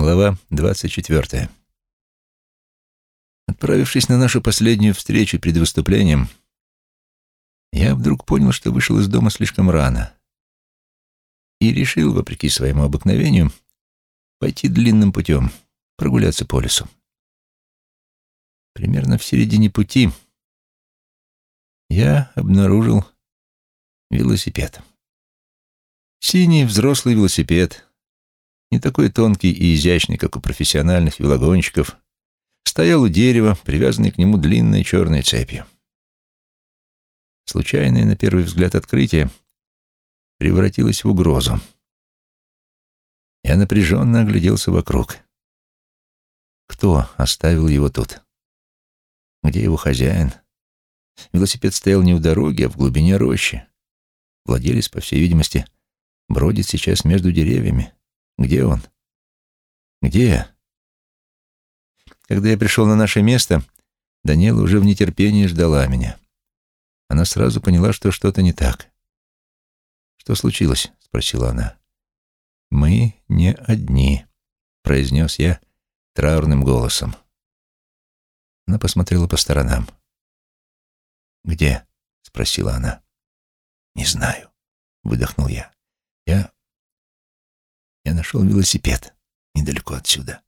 Глава двадцать четвертая. Отправившись на нашу последнюю встречу перед выступлением, я вдруг понял, что вышел из дома слишком рано и решил, вопреки своему обыкновению, пойти длинным путем, прогуляться по лесу. Примерно в середине пути я обнаружил велосипед. Синий взрослый велосипед, не такой тонкий и изящный, как у профессиональных велогонщиков, стоял у дерева, привязанный к нему длинной черной цепью. Случайное, на первый взгляд, открытие превратилось в угрозу. Я напряженно огляделся вокруг. Кто оставил его тут? Где его хозяин? Велосипед стоял не у дороги, а в глубине рощи. Владелец, по всей видимости, бродит сейчас между деревьями. Где он? Где? Когда я пришел на наше место, Даниэла уже в нетерпении ждала меня. Она сразу поняла, что что-то не так. «Что случилось?» — спросила она. «Мы не одни», — произнес я траурным голосом. Она посмотрела по сторонам. «Где?» — спросила она. «Не знаю», — выдохнул я. «Я я нашел велосипед недалеко отсюда.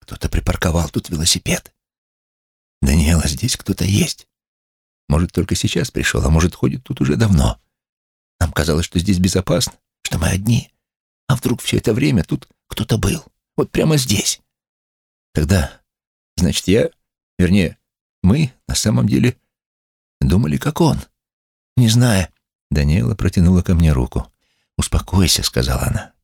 Кто-то припарковал тут велосипед. Даниэла, здесь кто-то есть. Может, только сейчас пришел, а может, ходит тут уже давно. Нам казалось, что здесь безопасно, что мы одни. А вдруг все это время тут кто-то был? Вот прямо здесь. Тогда, значит, я, вернее, мы на самом деле думали, как он. Не зная, Даниэла протянула ко мне руку. «Успокойся», — сказала она.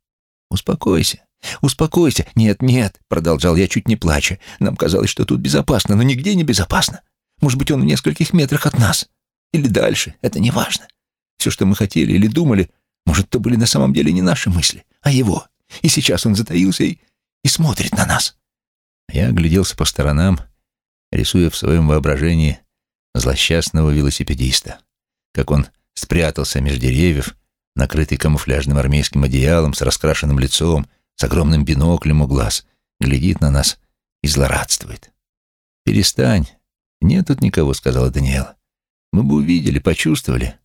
«Успокойся, успокойся». «Нет, нет», — продолжал я, чуть не плача. «Нам казалось, что тут безопасно, но нигде не безопасно. Может быть, он в нескольких метрах от нас. Или дальше, это не важно. Все, что мы хотели или думали, может, то были на самом деле не наши мысли, а его. И сейчас он затаился и, и смотрит на нас». Я огляделся по сторонам, рисуя в своем воображении злосчастного велосипедиста, как он спрятался между деревьев, накрытый камуфляжным армейским одеялом, с раскрашенным лицом, с огромным биноклем у глаз, глядит на нас и злорадствует. «Перестань. Нет тут никого», — сказала Даниэла. «Мы бы увидели, почувствовали».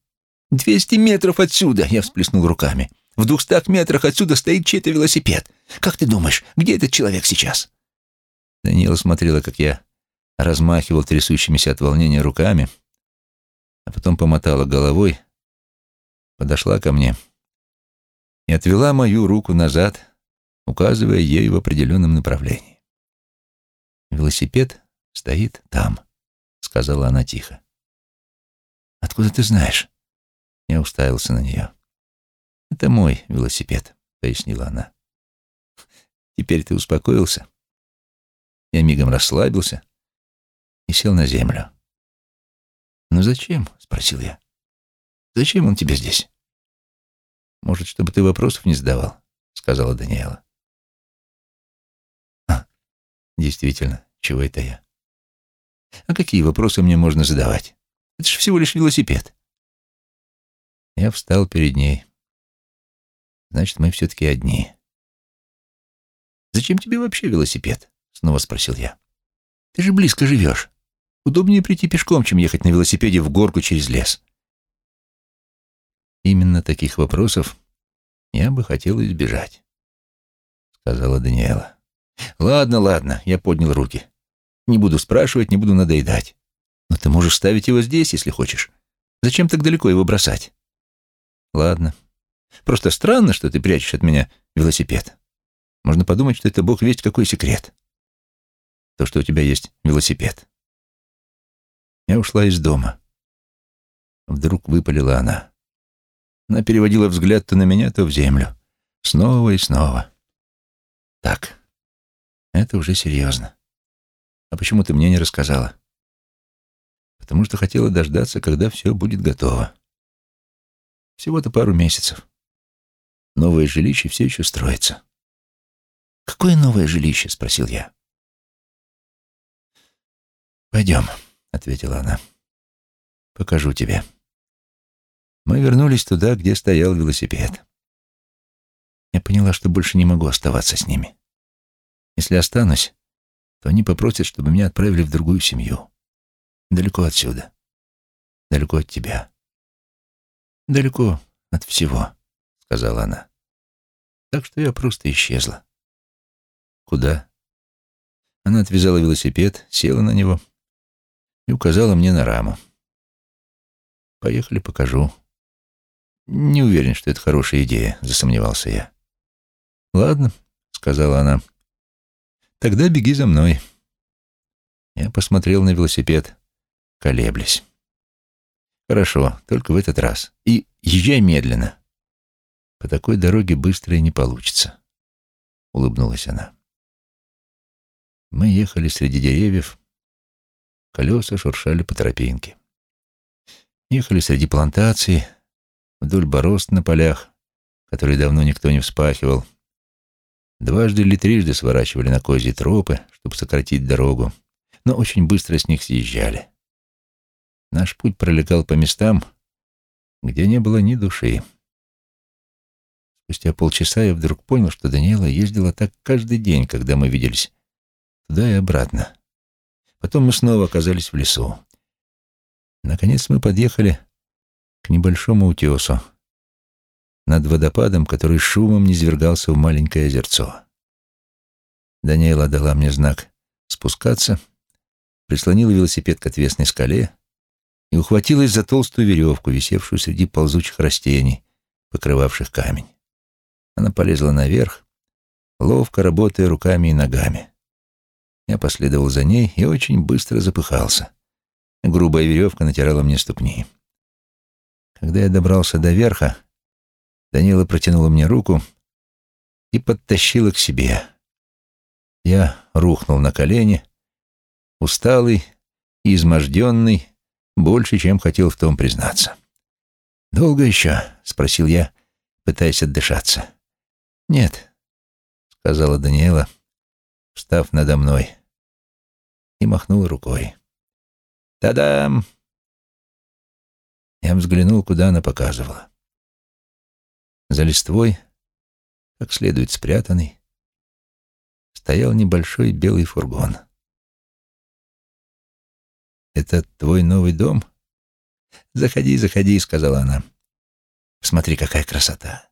«Двести метров отсюда!» — я всплеснул руками. «В двухстах метрах отсюда стоит чей-то велосипед. Как ты думаешь, где этот человек сейчас?» Даниэла смотрела, как я размахивал трясущимися от волнения руками, а потом помотала головой подошла ко мне и отвела мою руку назад, указывая ей в определенном направлении. «Велосипед стоит там», — сказала она тихо. «Откуда ты знаешь?» Я уставился на нее. «Это мой велосипед», — пояснила она. «Теперь ты успокоился?» Я мигом расслабился и сел на землю. «Ну зачем?» — спросил я. Зачем он тебе здесь? Может, чтобы ты вопросов не задавал, сказала Даниэла. А, действительно, чего это я? А какие вопросы мне можно задавать? Это же всего лишь велосипед. Я встал перед ней. Значит, мы все-таки одни. «Зачем тебе вообще велосипед?» — снова спросил я. «Ты же близко живешь. Удобнее прийти пешком, чем ехать на велосипеде в горку через лес». Именно таких вопросов я бы хотел избежать, сказала Даниэла. Ладно, ладно, я поднял руки. Не буду спрашивать, не буду надоедать. Но ты можешь ставить его здесь, если хочешь. Зачем так далеко его бросать? Ладно. Просто странно, что ты прячешь от меня велосипед. Можно подумать, что это бог весть какой секрет. То, что у тебя есть велосипед. Я ушла из дома. Вдруг выпалила она. Она переводила взгляд то на меня, то в землю. Снова и снова. Так, это уже серьезно. А почему ты мне не рассказала? Потому что хотела дождаться, когда все будет готово. Всего-то пару месяцев. Новое жилище все еще строится. «Какое новое жилище?» — спросил я. «Пойдем», — ответила она. «Покажу тебе». Мы вернулись туда, где стоял велосипед. Я поняла, что больше не могу оставаться с ними. Если останусь, то они попросят, чтобы меня отправили в другую семью. Далеко отсюда. Далеко от тебя. Далеко от всего, сказала она. Так что я просто исчезла. Куда? Она отвязала велосипед, села на него и указала мне на раму. Поехали, покажу. Не уверен, что это хорошая идея, засомневался я. Ладно, сказала она. Тогда беги за мной. Я посмотрел на велосипед, колеблясь. Хорошо, только в этот раз. И езжай медленно. По такой дороге быстро и не получится, улыбнулась она. Мы ехали среди деревьев, колеса шуршали по тропинке. Ехали среди плантаций, вдоль борозд на полях, которые давно никто не вспахивал. Дважды или трижды сворачивали на козьи тропы, чтобы сократить дорогу, но очень быстро с них съезжали. Наш путь пролегал по местам, где не было ни души. Спустя полчаса я вдруг понял, что Даниэла ездила так каждый день, когда мы виделись, туда и обратно. Потом мы снова оказались в лесу. Наконец мы подъехали небольшому утесу над водопадом, который шумом низвергался в маленькое озерцо. Даниэла дала мне знак спускаться, прислонила велосипед к отвесной скале и ухватилась за толстую веревку, висевшую среди ползучих растений, покрывавших камень. Она полезла наверх, ловко работая руками и ногами. Я последовал за ней и очень быстро запыхался. Грубая веревка натирала мне ступни. Когда я добрался до верха, Данила протянула мне руку и подтащила к себе. Я рухнул на колени, усталый и изможденный, больше, чем хотел в том признаться. «Долго еще?» — спросил я, пытаясь отдышаться. «Нет», — сказала Даниэла, встав надо мной, и махнула рукой. «Та-дам!» Я взглянул, куда она показывала. За листвой, как следует спрятанный, стоял небольшой белый фургон. «Это твой новый дом?» «Заходи, заходи», — сказала она. «Смотри, какая красота!»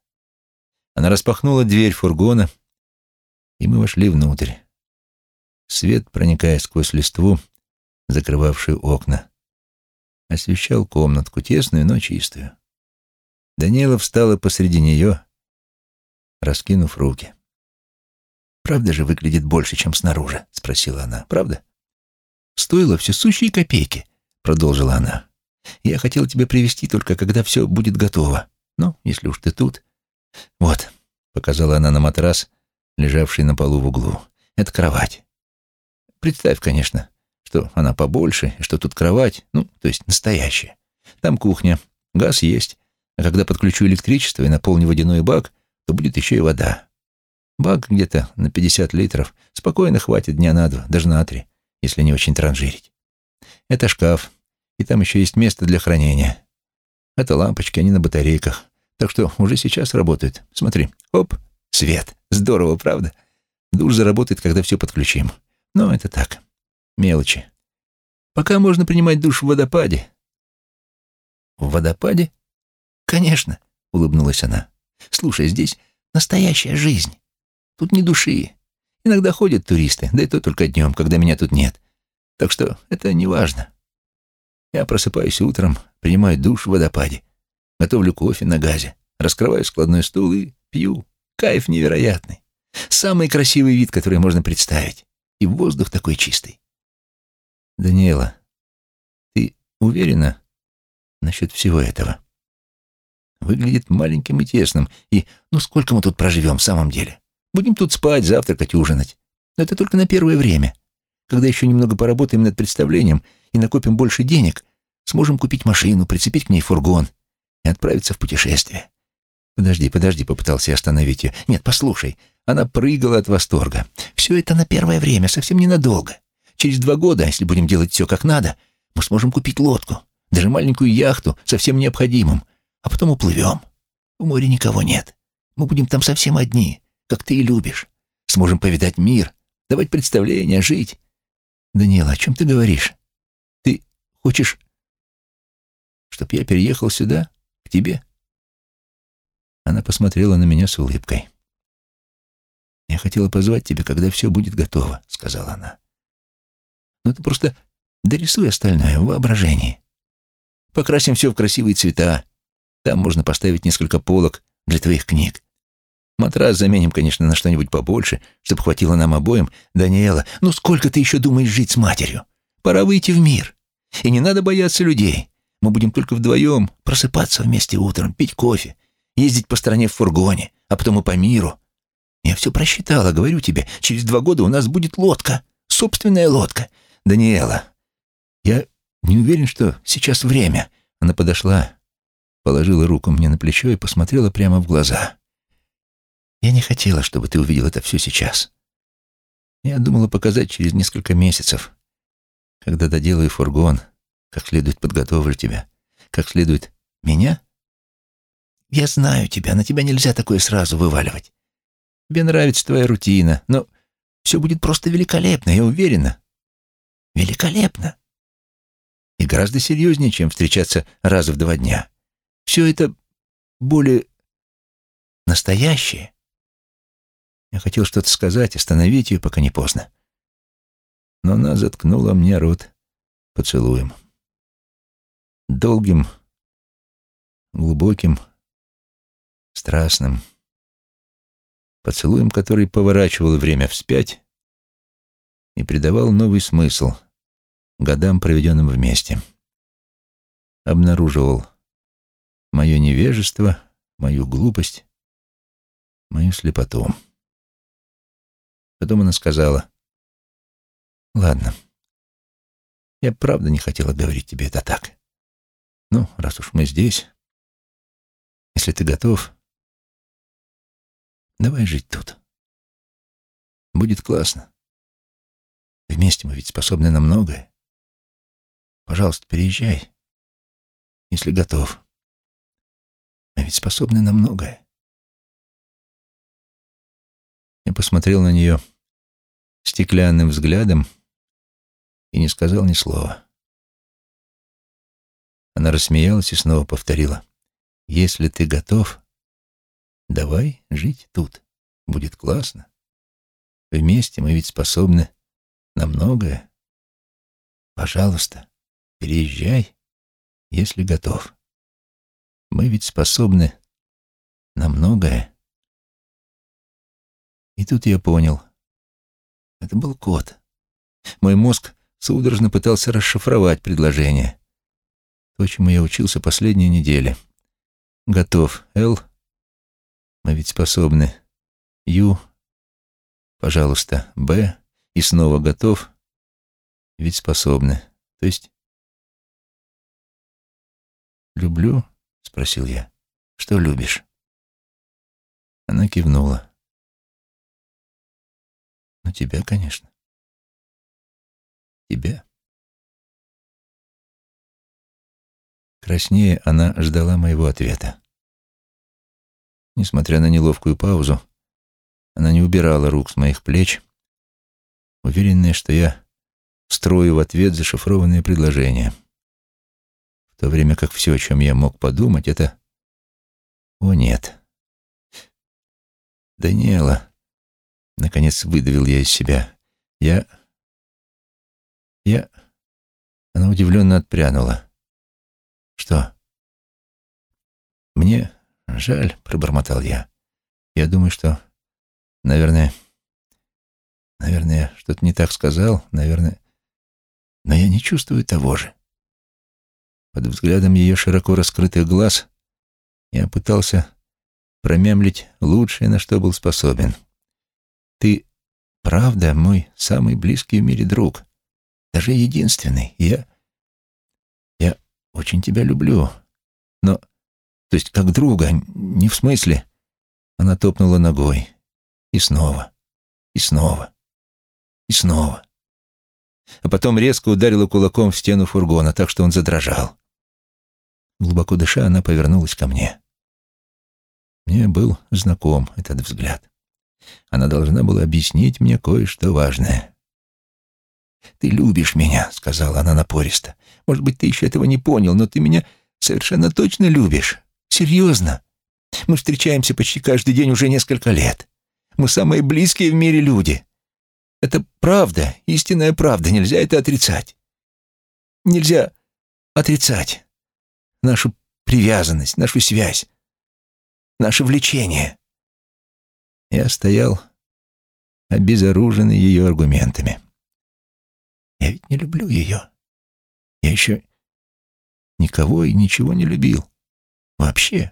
Она распахнула дверь фургона, и мы вошли внутрь. Свет, проникая сквозь листву, закрывавшую окна, освещал комнатку, тесную, но чистую. Даниэла встала посреди нее, раскинув руки. «Правда же выглядит больше, чем снаружи?» — спросила она. «Правда?» Стоило все сущие копейки, продолжила она. Я хотела тебя привести только когда все будет готово. Ну, если уж ты тут. Вот, показала она на матрас, лежавший на полу в углу. Это кровать. Представь, конечно, что она побольше, и что тут кровать, ну, то есть настоящая. Там кухня, газ есть, а когда подключу электричество и наполню водяной бак, то будет еще и вода. Бак где-то на 50 литров. Спокойно хватит дня на два, даже на три если не очень транжирить. Это шкаф, и там еще есть место для хранения. Это лампочки, они на батарейках. Так что уже сейчас работают. Смотри, оп, свет. Здорово, правда? Душ заработает, когда все подключим. Но это так, мелочи. Пока можно принимать душ в водопаде. В водопаде? Конечно, улыбнулась она. Слушай, здесь настоящая жизнь. Тут ни души. Иногда ходят туристы, да и то только днем, когда меня тут нет. Так что это не важно. Я просыпаюсь утром, принимаю душ в водопаде, готовлю кофе на газе, раскрываю складной стул и пью. Кайф невероятный. Самый красивый вид, который можно представить. И воздух такой чистый. Даниэла, ты уверена насчет всего этого? Выглядит маленьким и тесным. И ну сколько мы тут проживем в самом деле? Будем тут спать, завтракать, ужинать. Но это только на первое время. Когда еще немного поработаем над представлением и накопим больше денег, сможем купить машину, прицепить к ней фургон и отправиться в путешествие. Подожди, подожди, попытался я остановить ее. Нет, послушай. Она прыгала от восторга. Все это на первое время, совсем ненадолго. Через два года, если будем делать все как надо, мы сможем купить лодку, даже маленькую яхту со всем необходимым, а потом уплывем. В море никого нет. Мы будем там совсем одни как ты и любишь. Сможем повидать мир, давать представления, жить. Даниэла, о чем ты говоришь? Ты хочешь, чтоб я переехал сюда, к тебе?» Она посмотрела на меня с улыбкой. «Я хотела позвать тебя, когда все будет готово», — сказала она. «Ну ты просто дорисуй остальное в воображении. Покрасим все в красивые цвета. Там можно поставить несколько полок для твоих книг. Матрас заменим, конечно, на что-нибудь побольше, чтобы хватило нам обоим. Даниэла, ну сколько ты еще думаешь жить с матерью? Пора выйти в мир. И не надо бояться людей. Мы будем только вдвоем просыпаться вместе утром, пить кофе, ездить по стране в фургоне, а потом и по миру. Я все просчитала, говорю тебе, через два года у нас будет лодка, собственная лодка. Даниэла, я не уверен, что сейчас время. Она подошла, положила руку мне на плечо и посмотрела прямо в глаза. Я не хотела, чтобы ты увидел это все сейчас. Я думала показать через несколько месяцев, когда доделаю фургон, как следует подготовлю тебя, как следует меня. Я знаю тебя, на тебя нельзя такое сразу вываливать. Тебе нравится твоя рутина, но все будет просто великолепно, я уверена. Великолепно. И гораздо серьезнее, чем встречаться раз в два дня. Все это более настоящее. Я хотел что-то сказать, остановить ее, пока не поздно. Но она заткнула мне рот поцелуем. Долгим, глубоким, страстным. Поцелуем, который поворачивал время вспять и придавал новый смысл годам, проведенным вместе. Обнаруживал мое невежество, мою глупость, мою слепоту. Потом она сказала, «Ладно, я правда не хотела говорить тебе это так. Ну, раз уж мы здесь, если ты готов, давай жить тут. Будет классно. Вместе мы ведь способны на многое. Пожалуйста, переезжай, если готов. Мы ведь способны на многое. Я посмотрел на нее стеклянным взглядом и не сказал ни слова. Она рассмеялась и снова повторила. «Если ты готов, давай жить тут. Будет классно. Вместе мы ведь способны на многое. Пожалуйста, переезжай, если готов. Мы ведь способны на многое. И тут я понял. Это был код. Мой мозг судорожно пытался расшифровать предложение. То, чему я учился последние недели. Готов. Л. Мы ведь способны. Ю. Пожалуйста. Б. И снова готов. Ведь способны. То есть... «Люблю?» — спросил я. «Что любишь?» Она кивнула. Ну, тебя, конечно. Тебя. Краснее она ждала моего ответа. Несмотря на неловкую паузу, она не убирала рук с моих плеч, уверенная, что я строю в ответ зашифрованное предложение. В то время как все, о чем я мог подумать, это... О, нет. Даниэла, Наконец выдавил я из себя. Я... Я... Она удивленно отпрянула. Что? Мне жаль, пробормотал я. Я думаю, что... Наверное... Наверное, что-то не так сказал. Наверное... Но я не чувствую того же. Под взглядом ее широко раскрытых глаз я пытался промямлить лучшее, на что был способен. Ты, правда, мой самый близкий в мире друг. Даже единственный. Я... Я очень тебя люблю. Но... То есть как друга, не в смысле... Она топнула ногой. И снова. И снова. И снова. А потом резко ударила кулаком в стену фургона, так что он задрожал. Глубоко дыша, она повернулась ко мне. Мне был знаком этот взгляд. Она должна была объяснить мне кое-что важное. «Ты любишь меня», — сказала она напористо. «Может быть, ты еще этого не понял, но ты меня совершенно точно любишь. Серьезно. Мы встречаемся почти каждый день уже несколько лет. Мы самые близкие в мире люди. Это правда, истинная правда, нельзя это отрицать. Нельзя отрицать нашу привязанность, нашу связь, наше влечение. Я стоял, обезоруженный ее аргументами. Я ведь не люблю ее. Я еще никого и ничего не любил. Вообще.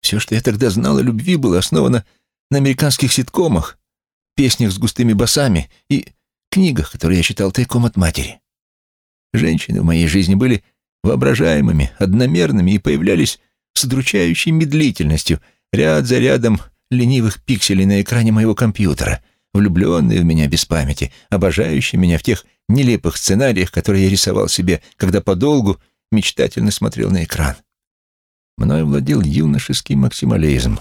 Все, что я тогда знал о любви, было основано на американских ситкомах, песнях с густыми басами и книгах, которые я читал тайком от матери. Женщины в моей жизни были воображаемыми, одномерными и появлялись с удручающей медлительностью, ряд за рядом ленивых пикселей на экране моего компьютера, влюбленные в меня без памяти, обожающие меня в тех нелепых сценариях, которые я рисовал себе, когда подолгу мечтательно смотрел на экран. Мною владел юношеский максимализм.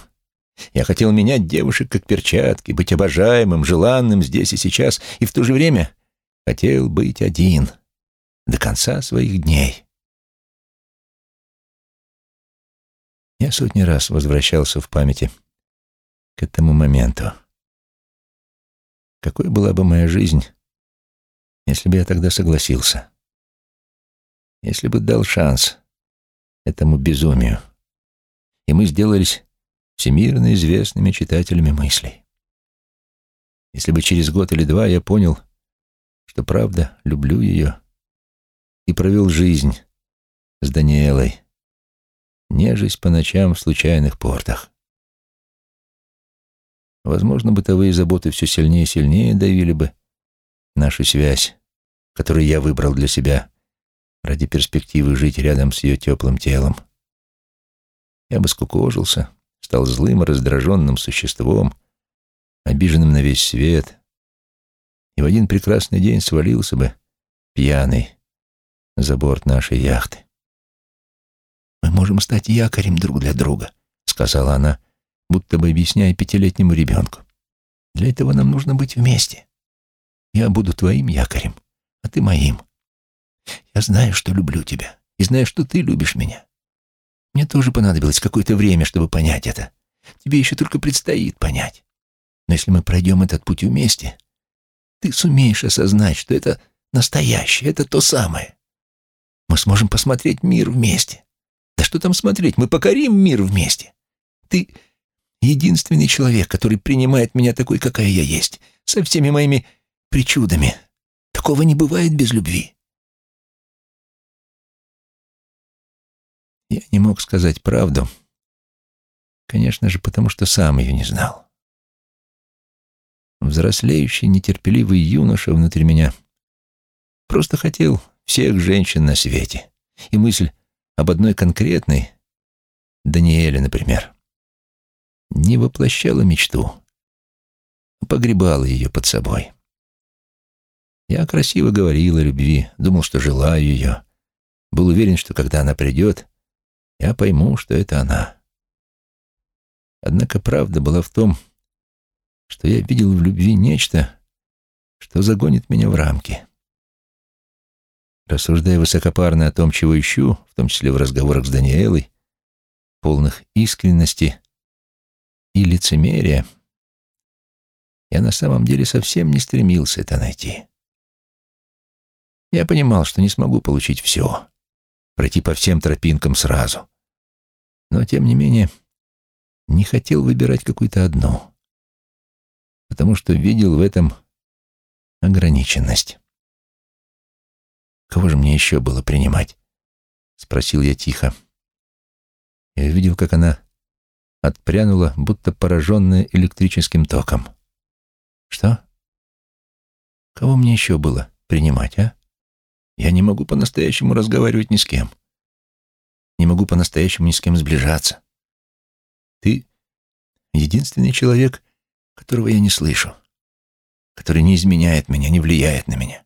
Я хотел менять девушек как перчатки, быть обожаемым, желанным здесь и сейчас, и в то же время хотел быть один до конца своих дней. Я сотни раз возвращался в памяти к этому моменту. Какой была бы моя жизнь, если бы я тогда согласился? Если бы дал шанс этому безумию, и мы сделались всемирно известными читателями мыслей. Если бы через год или два я понял, что правда люблю ее, и провел жизнь с Даниэлой, нежесть по ночам в случайных портах. Возможно, бытовые заботы все сильнее и сильнее давили бы нашу связь, которую я выбрал для себя ради перспективы жить рядом с ее теплым телом. Я бы скукожился, стал злым и раздраженным существом, обиженным на весь свет, и в один прекрасный день свалился бы, пьяный, за борт нашей яхты. «Мы можем стать якорем друг для друга», — сказала она, будто бы объясняя пятилетнему ребенку. «Для этого нам нужно быть вместе. Я буду твоим якорем, а ты моим. Я знаю, что люблю тебя, и знаю, что ты любишь меня. Мне тоже понадобилось какое-то время, чтобы понять это. Тебе еще только предстоит понять. Но если мы пройдем этот путь вместе, ты сумеешь осознать, что это настоящее, это то самое. Мы сможем посмотреть мир вместе. Да что там смотреть, мы покорим мир вместе. Ты единственный человек, который принимает меня такой, какая я есть, со всеми моими причудами. Такого не бывает без любви. Я не мог сказать правду, конечно же, потому что сам ее не знал. Взрослеющий, нетерпеливый юноша внутри меня просто хотел всех женщин на свете. И мысль об одной конкретной, Даниэле, например, не воплощала мечту, а погребала ее под собой. Я красиво говорил о любви, думал, что желаю ее, был уверен, что когда она придет, я пойму, что это она. Однако правда была в том, что я видел в любви нечто, что загонит меня в рамки. Рассуждая высокопарно о том, чего ищу, в том числе в разговорах с Даниэлой, полных искренности и лицемерия, я на самом деле совсем не стремился это найти. Я понимал, что не смогу получить все, пройти по всем тропинкам сразу. Но, тем не менее, не хотел выбирать какую-то одну, потому что видел в этом ограниченность. Кого же мне еще было принимать? Спросил я тихо. Я увидел, как она отпрянула, будто пораженная электрическим током. Что? Кого мне еще было принимать, а? Я не могу по-настоящему разговаривать ни с кем. Не могу по-настоящему ни с кем сближаться. Ты — единственный человек, которого я не слышу, который не изменяет меня, не влияет на меня.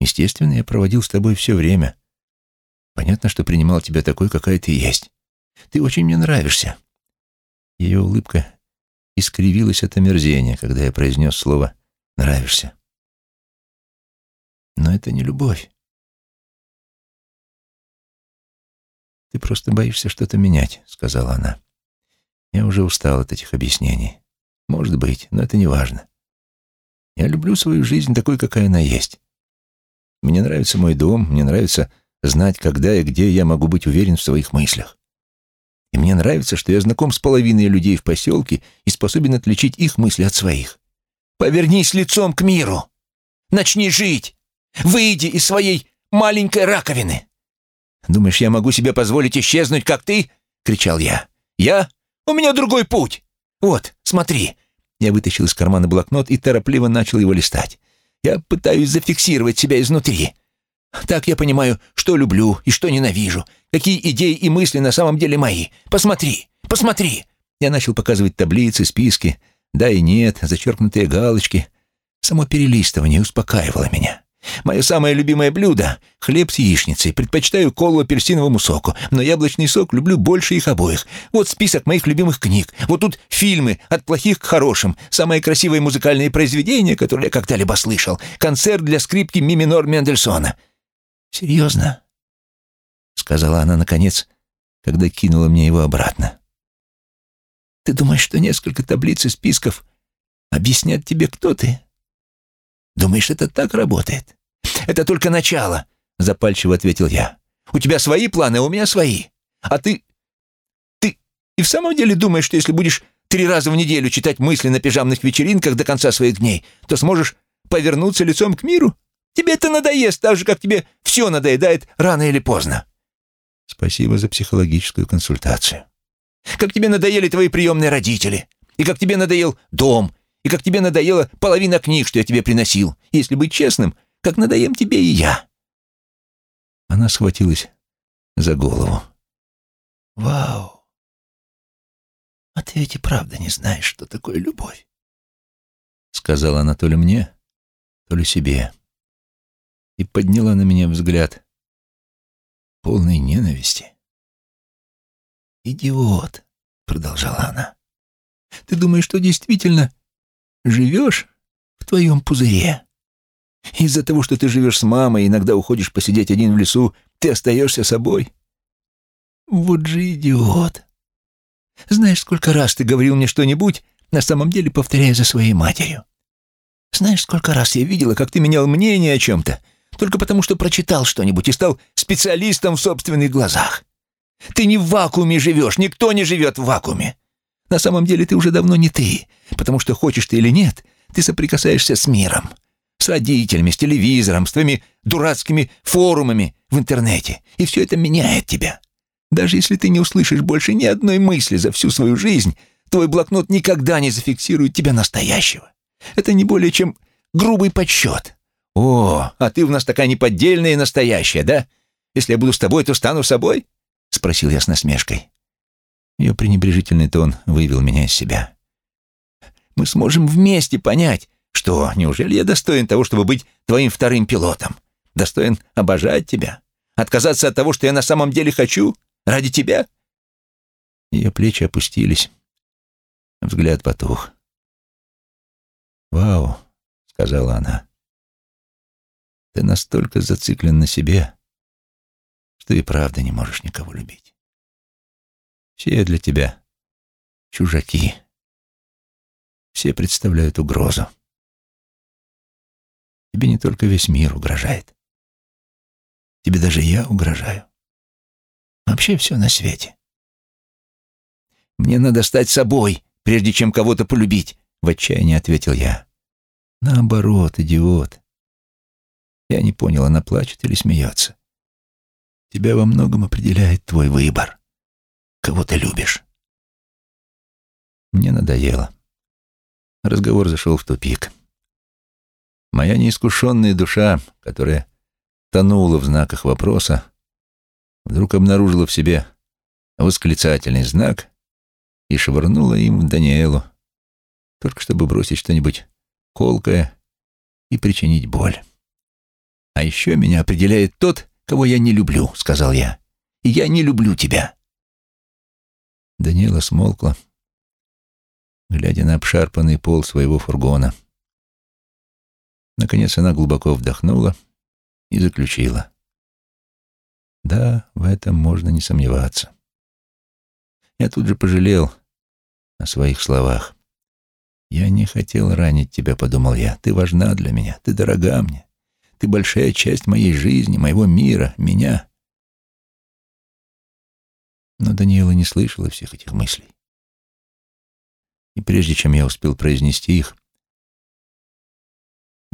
Естественно, я проводил с тобой все время. Понятно, что принимал тебя такой, какая ты есть. Ты очень мне нравишься. Ее улыбка искривилось от омерзения, когда я произнес слово «нравишься». Но это не любовь. «Ты просто боишься что-то менять», — сказала она. «Я уже устал от этих объяснений. Может быть, но это не важно. Я люблю свою жизнь такой, какая она есть. Мне нравится мой дом, мне нравится знать, когда и где я могу быть уверен в своих мыслях. И мне нравится, что я знаком с половиной людей в поселке и способен отличить их мысли от своих. Повернись лицом к миру. Начни жить. Выйди из своей маленькой раковины. «Думаешь, я могу себе позволить исчезнуть, как ты?» — кричал я. «Я? У меня другой путь! Вот, смотри!» Я вытащил из кармана блокнот и торопливо начал его листать. «Я пытаюсь зафиксировать себя изнутри. Так я понимаю, что люблю и что ненавижу, какие идеи и мысли на самом деле мои. Посмотри, посмотри!» Я начал показывать таблицы, списки, да и нет, зачеркнутые галочки. Само перелистывание успокаивало меня. Мое самое любимое блюдо — хлеб с яичницей. Предпочитаю колу апельсиновому соку, но яблочный сок люблю больше их обоих. Вот список моих любимых книг. Вот тут фильмы «От плохих к хорошим», самые красивые музыкальные произведения, которые я когда-либо слышал, концерт для скрипки ми минор Мендельсона. «Серьезно?» — сказала она наконец, когда кинула мне его обратно. «Ты думаешь, что несколько таблиц и списков объяснят тебе, кто ты?» Думаешь, это так работает? Это только начало, запальчиво ответил я. У тебя свои планы, а у меня свои. А ты... Ты и в самом деле думаешь, что если будешь три раза в неделю читать мысли на пижамных вечеринках до конца своих дней, то сможешь повернуться лицом к миру? Тебе это надоест, так же, как тебе все надоедает рано или поздно. Спасибо за психологическую консультацию. Как тебе надоели твои приемные родители, и как тебе надоел дом, и как тебе надоела половина книг, что я тебе приносил. Если быть честным, как надоем тебе и я». Она схватилась за голову. «Вау! А ты ведь и правда не знаешь, что такое любовь?» Сказала она то ли мне, то ли себе. И подняла на меня взгляд полной ненависти. «Идиот!» — продолжала она. «Ты думаешь, что действительно живешь в твоем пузыре. Из-за того, что ты живешь с мамой иногда уходишь посидеть один в лесу, ты остаешься собой. Вот же идиот. Знаешь, сколько раз ты говорил мне что-нибудь, на самом деле повторяя за своей матерью. Знаешь, сколько раз я видела, как ты менял мнение о чем-то, только потому что прочитал что-нибудь и стал специалистом в собственных глазах. Ты не в вакууме живешь, никто не живет в вакууме. На самом деле ты уже давно не ты, потому что хочешь ты или нет, ты соприкасаешься с миром, с родителями, с телевизором, с твоими дурацкими форумами в интернете, и все это меняет тебя. Даже если ты не услышишь больше ни одной мысли за всю свою жизнь, твой блокнот никогда не зафиксирует тебя настоящего. Это не более чем грубый подсчет. О, а ты у нас такая неподдельная и настоящая, да? Если я буду с тобой, то стану собой? Спросил я с насмешкой. Ее пренебрежительный тон вывел меня из себя. «Мы сможем вместе понять, что неужели я достоин того, чтобы быть твоим вторым пилотом? Достоин обожать тебя? Отказаться от того, что я на самом деле хочу? Ради тебя?» Ее плечи опустились. Взгляд потух. «Вау», — сказала она, — «ты настолько зациклен на себе, что и правда не можешь никого любить». Все для тебя чужаки. Все представляют угрозу. Тебе не только весь мир угрожает. Тебе даже я угрожаю. Вообще все на свете. Мне надо стать собой, прежде чем кого-то полюбить, в отчаянии ответил я. Наоборот, идиот. Я не понял, она плачет или смеется. Тебя во многом определяет твой выбор кого ты любишь. Мне надоело. Разговор зашел в тупик. Моя неискушенная душа, которая тонула в знаках вопроса, вдруг обнаружила в себе восклицательный знак и швырнула им в Даниэлу, только чтобы бросить что-нибудь колкое и причинить боль. «А еще меня определяет тот, кого я не люблю», — сказал я. «И я не люблю тебя». Даниэла смолкла, глядя на обшарпанный пол своего фургона. Наконец она глубоко вдохнула и заключила. Да, в этом можно не сомневаться. Я тут же пожалел о своих словах. «Я не хотел ранить тебя», — подумал я. «Ты важна для меня, ты дорога мне. Ты большая часть моей жизни, моего мира, меня». Но Даниэла не слышала всех этих мыслей. И прежде чем я успел произнести их,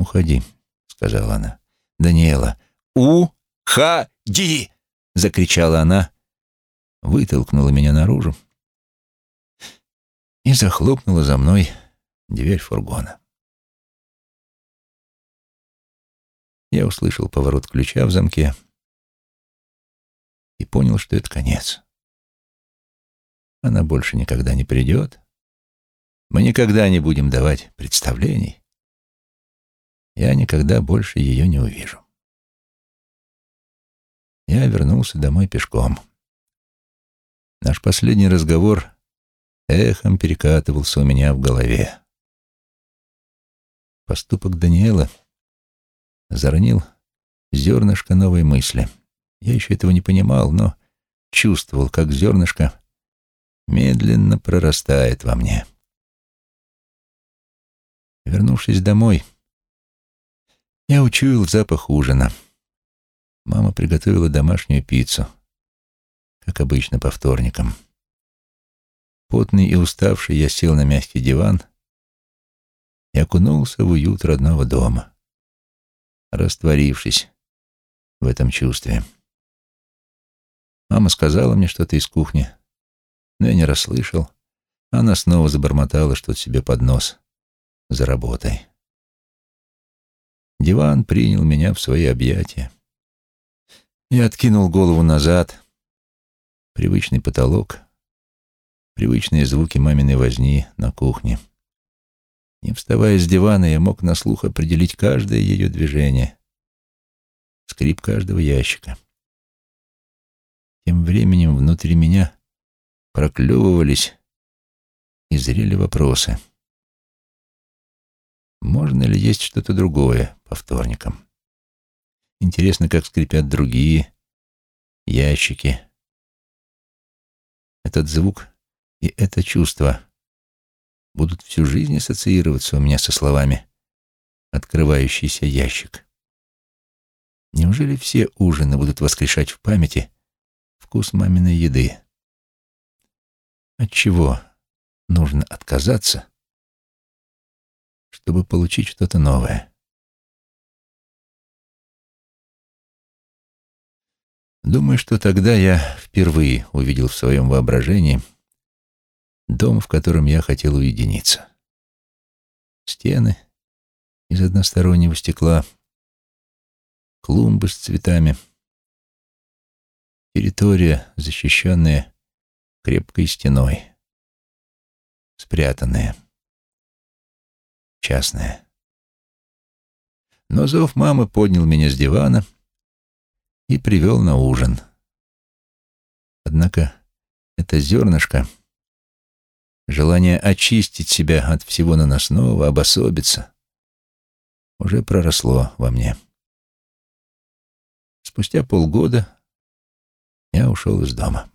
«Уходи», — сказала она. «Даниэла, уходи!» — закричала она, вытолкнула меня наружу и захлопнула за мной дверь фургона. Я услышал поворот ключа в замке и понял, что это конец. Она больше никогда не придет. Мы никогда не будем давать представлений. Я никогда больше ее не увижу. Я вернулся домой пешком. Наш последний разговор эхом перекатывался у меня в голове. Поступок Даниэла заронил зернышко новой мысли. Я еще этого не понимал, но чувствовал, как зернышко медленно прорастает во мне. Вернувшись домой, я учуял запах ужина. Мама приготовила домашнюю пиццу, как обычно по вторникам. Потный и уставший я сел на мягкий диван и окунулся в уют родного дома, растворившись в этом чувстве. Мама сказала мне что-то из кухни, но я не расслышал. Она снова забормотала что-то себе под нос за работой. Диван принял меня в свои объятия. Я откинул голову назад. Привычный потолок, привычные звуки маминой возни на кухне. Не вставая с дивана, я мог на слух определить каждое ее движение, скрип каждого ящика. Тем временем внутри меня проклевывались и зрели вопросы. Можно ли есть что-то другое по вторникам? Интересно, как скрипят другие ящики. Этот звук и это чувство будут всю жизнь ассоциироваться у меня со словами «открывающийся ящик». Неужели все ужины будут воскрешать в памяти вкус маминой еды? От чего нужно отказаться, чтобы получить что-то новое? Думаю, что тогда я впервые увидел в своем воображении дом, в котором я хотел уединиться. Стены из одностороннего стекла, клумбы с цветами, территория, защищенная крепкой стеной, спрятанная, частная. Но зов мамы поднял меня с дивана и привел на ужин. Однако это зернышко, желание очистить себя от всего наносного, обособиться, уже проросло во мне. Спустя полгода я ушел из дома.